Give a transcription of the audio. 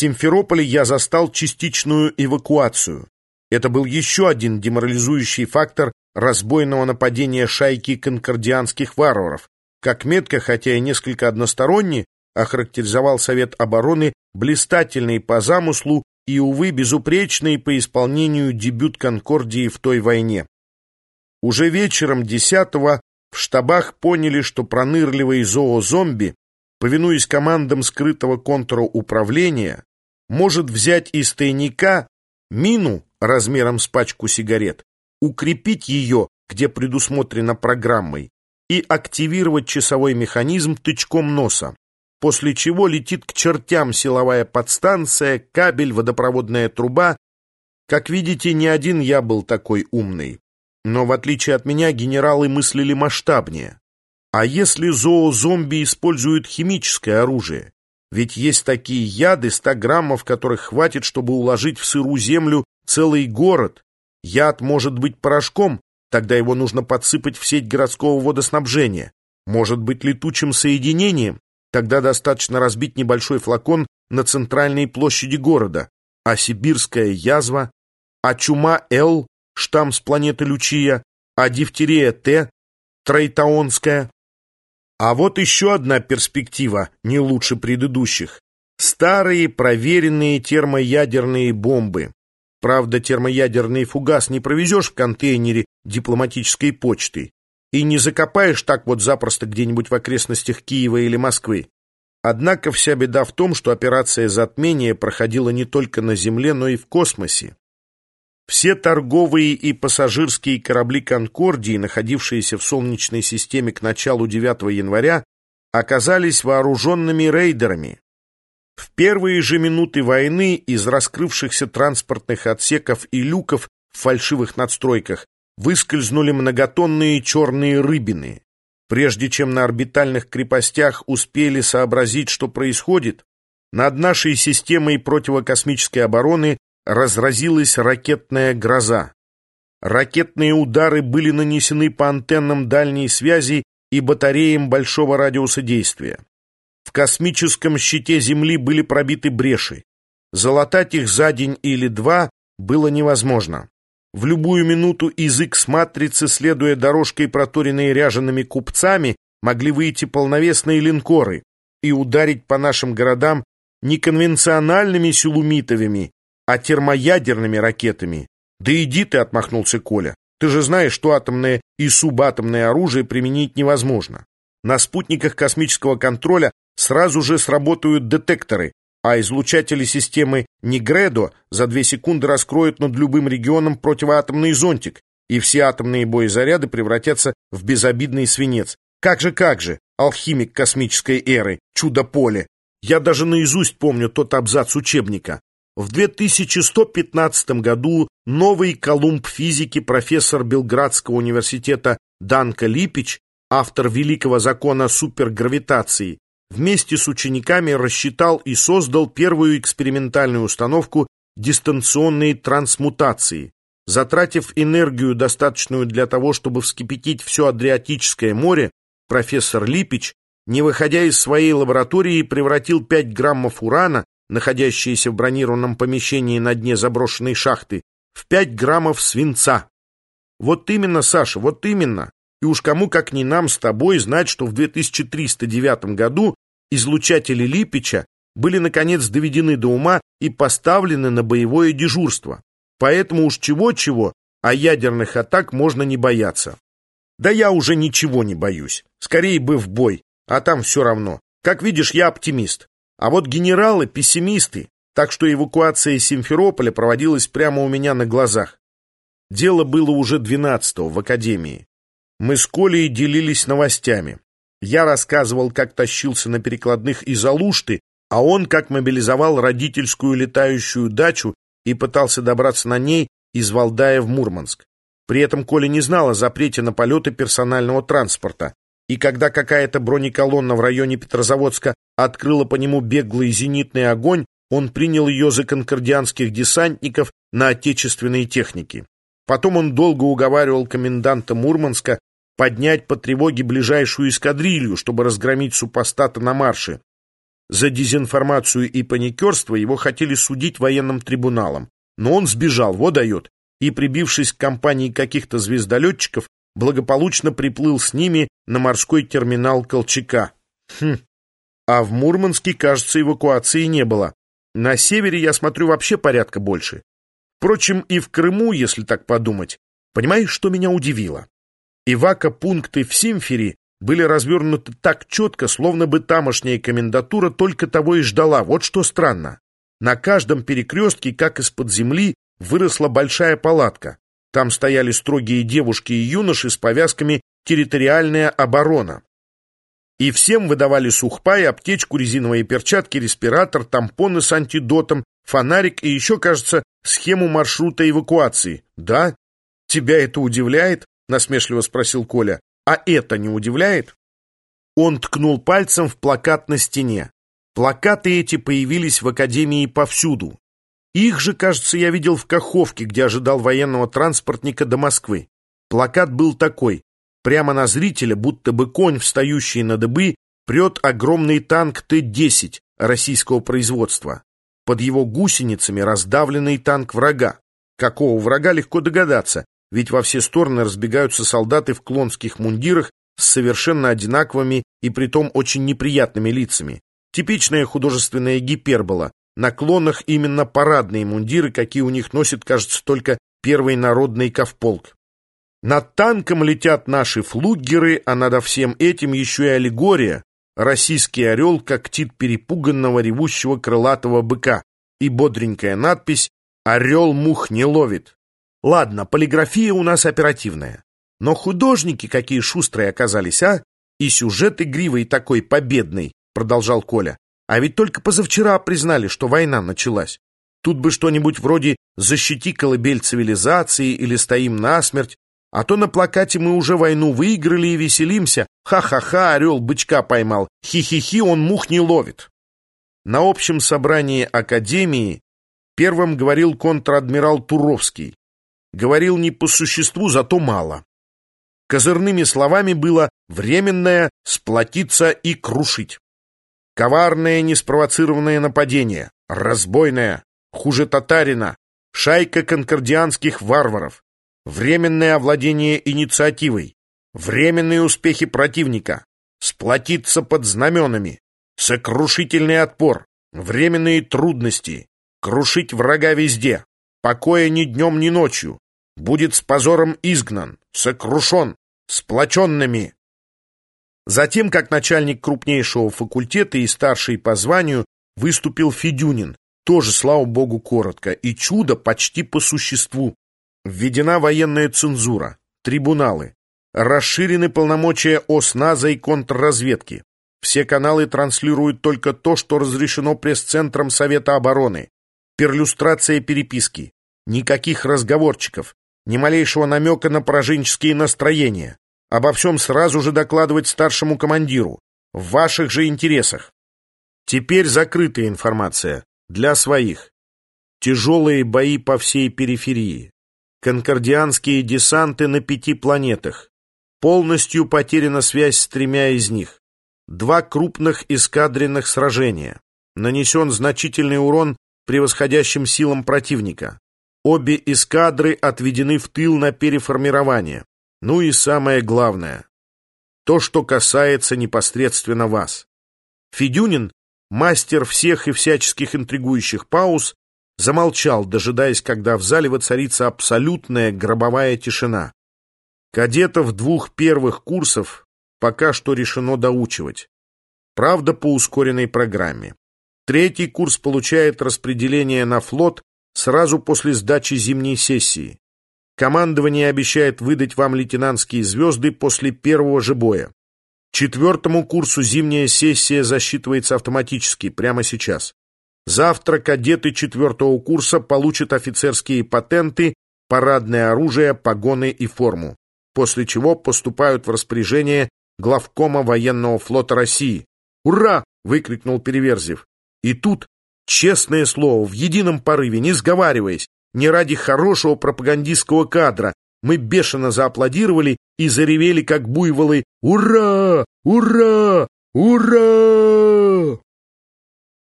Симферополе я застал частичную эвакуацию. Это был еще один деморализующий фактор разбойного нападения шайки конкордианских варваров, как метко, хотя и несколько односторонне, охарактеризовал Совет обороны блистательный по замыслу и, увы, безупречный по исполнению дебют Конкордии в той войне. Уже вечером 10-го в штабах поняли, что пронырливый зоозомби, повинуясь командам скрытого контура управления, может взять из тайника мину размером с пачку сигарет, укрепить ее, где предусмотрено программой, и активировать часовой механизм тычком носа, после чего летит к чертям силовая подстанция, кабель, водопроводная труба. Как видите, не один я был такой умный. Но в отличие от меня, генералы мыслили масштабнее. А если зоозомби используют химическое оружие? Ведь есть такие яды, 100 граммов которых хватит, чтобы уложить в сыру землю целый город. Яд может быть порошком, тогда его нужно подсыпать в сеть городского водоснабжения. Может быть летучим соединением, тогда достаточно разбить небольшой флакон на центральной площади города. А сибирская язва, а чума Л, штамм с планеты Лючия, а дифтерия Т, тройтаонская. А вот еще одна перспектива, не лучше предыдущих. Старые проверенные термоядерные бомбы. Правда, термоядерный фугас не провезешь в контейнере дипломатической почты и не закопаешь так вот запросто где-нибудь в окрестностях Киева или Москвы. Однако вся беда в том, что операция затмения проходила не только на Земле, но и в космосе. Все торговые и пассажирские корабли «Конкордии», находившиеся в Солнечной системе к началу 9 января, оказались вооруженными рейдерами, в первые же минуты войны из раскрывшихся транспортных отсеков и люков в фальшивых надстройках выскользнули многотонные черные рыбины. Прежде чем на орбитальных крепостях успели сообразить, что происходит, над нашей системой противокосмической обороны разразилась ракетная гроза. Ракетные удары были нанесены по антеннам дальней связи и батареям большого радиуса действия. В космическом щите Земли были пробиты бреши. Залатать их за день или два было невозможно. В любую минуту из X-матрицы, следуя дорожкой, проторенной ряжеными купцами, могли выйти полновесные линкоры и ударить по нашим городам не конвенциональными силумитовыми, а термоядерными ракетами. «Да иди ты!» — отмахнулся Коля. «Ты же знаешь, что атомное и субатомное оружие применить невозможно. На спутниках космического контроля сразу же сработают детекторы, а излучатели системы Нигредо за две секунды раскроют над любым регионом противоатомный зонтик, и все атомные боезаряды превратятся в безобидный свинец. Как же, как же, алхимик космической эры, чудо-поле. Я даже наизусть помню тот абзац учебника. В 2115 году новый Колумб физики профессор Белградского университета Данка Липич автор великого закона супергравитации, вместе с учениками рассчитал и создал первую экспериментальную установку дистанционной трансмутации. Затратив энергию, достаточную для того, чтобы вскипятить все Адриатическое море, профессор Липич, не выходя из своей лаборатории, превратил 5 граммов урана, находящиеся в бронированном помещении на дне заброшенной шахты, в 5 граммов свинца. Вот именно, Саша, вот именно. И уж кому, как не нам с тобой, знать, что в 2309 году излучатели Липича были, наконец, доведены до ума и поставлены на боевое дежурство. Поэтому уж чего-чего, а ядерных атак можно не бояться. Да я уже ничего не боюсь. Скорее бы в бой, а там все равно. Как видишь, я оптимист. А вот генералы – пессимисты, так что эвакуация Симферополя проводилась прямо у меня на глазах. Дело было уже 12-го в академии. Мы с Колей делились новостями. Я рассказывал, как тащился на перекладных из Алушты, а он как мобилизовал родительскую летающую дачу и пытался добраться на ней из Валдая в Мурманск. При этом Коля не знал о запрете на полеты персонального транспорта. И когда какая-то бронеколонна в районе Петрозаводска открыла по нему беглый зенитный огонь, он принял ее за конкордианских десантников на отечественной технике. Потом он долго уговаривал коменданта Мурманска поднять по тревоге ближайшую эскадрилью, чтобы разгромить супостата на марше. За дезинформацию и паникерство его хотели судить военным трибуналом, но он сбежал, вот дает, и, прибившись к компании каких-то звездолетчиков, благополучно приплыл с ними на морской терминал Колчака. Хм. А в Мурманске, кажется, эвакуации не было. На севере, я смотрю, вообще порядка больше. Впрочем, и в Крыму, если так подумать. Понимаешь, что меня удивило? Эвако-пункты в Симфере были развернуты так четко, словно бы тамошняя комендатура только того и ждала. Вот что странно. На каждом перекрестке, как из-под земли, выросла большая палатка. Там стояли строгие девушки и юноши с повязками «Территориальная оборона». И всем выдавали сухпай, аптечку, резиновые перчатки, респиратор, тампоны с антидотом, фонарик и еще, кажется, схему маршрута эвакуации. «Да? Тебя это удивляет?» — насмешливо спросил Коля. «А это не удивляет?» Он ткнул пальцем в плакат на стене. Плакаты эти появились в Академии повсюду. Их же, кажется, я видел в Каховке, где ожидал военного транспортника до Москвы. Плакат был такой. Прямо на зрителя, будто бы конь, встающий на дыбы, прет огромный танк Т-10 российского производства. Под его гусеницами раздавленный танк врага. Какого врага легко догадаться, ведь во все стороны разбегаются солдаты в клонских мундирах с совершенно одинаковыми и притом очень неприятными лицами. Типичная художественная гипербола, на клонах именно парадные мундиры, какие у них носит, кажется, только первый народный ковполк. Над танком летят наши флугеры, а над всем этим еще и аллегория. Российский орел когтит перепуганного ревущего крылатого быка. И бодренькая надпись «Орел мух не ловит». Ладно, полиграфия у нас оперативная. Но художники какие шустрые оказались, а? И сюжет игривый такой победный, продолжал Коля. А ведь только позавчера признали, что война началась. Тут бы что-нибудь вроде «Защити колыбель цивилизации» или «Стоим насмерть», а то на плакате мы уже войну выиграли и веселимся. Ха-ха-ха, орел бычка поймал. Хи-хи-хи, он мух не ловит. На общем собрании Академии первым говорил контр-адмирал Туровский. Говорил не по существу, зато мало. Козырными словами было «временное сплотиться и крушить». Коварное неспровоцированное нападение, разбойное, хуже татарина, шайка конкордианских варваров, временное овладение инициативой, временные успехи противника, сплотиться под знаменами, сокрушительный отпор, временные трудности, крушить врага везде, покоя ни днем, ни ночью, будет с позором изгнан, сокрушен, сплоченными, Затем, как начальник крупнейшего факультета и старший по званию, выступил Федюнин, тоже, слава богу, коротко, и чудо почти по существу. Введена военная цензура, трибуналы, расширены полномочия ОСНАЗа и контрразведки. Все каналы транслируют только то, что разрешено пресс-центром Совета обороны. Перлюстрация переписки. Никаких разговорчиков, ни малейшего намека на пораженческие настроения. Обо всем сразу же докладывать старшему командиру. В ваших же интересах. Теперь закрытая информация. Для своих. Тяжелые бои по всей периферии. Конкордианские десанты на пяти планетах. Полностью потеряна связь с тремя из них. Два крупных эскадренных сражения. Нанесен значительный урон превосходящим силам противника. Обе эскадры отведены в тыл на переформирование. Ну и самое главное, то, что касается непосредственно вас. Федюнин, мастер всех и всяческих интригующих пауз, замолчал, дожидаясь, когда в зале воцарится абсолютная гробовая тишина. Кадетов двух первых курсов пока что решено доучивать. Правда, по ускоренной программе. Третий курс получает распределение на флот сразу после сдачи зимней сессии. Командование обещает выдать вам лейтенантские звезды после первого же боя. Четвертому курсу зимняя сессия засчитывается автоматически, прямо сейчас. Завтра кадеты четвертого курса получат офицерские патенты, парадное оружие, погоны и форму, после чего поступают в распоряжение главкома военного флота России. «Ура!» — выкрикнул Переверзев. И тут, честное слово, в едином порыве, не сговариваясь, не ради хорошего пропагандистского кадра. Мы бешено зааплодировали и заревели, как буйволы «Ура! Ура! Ура!»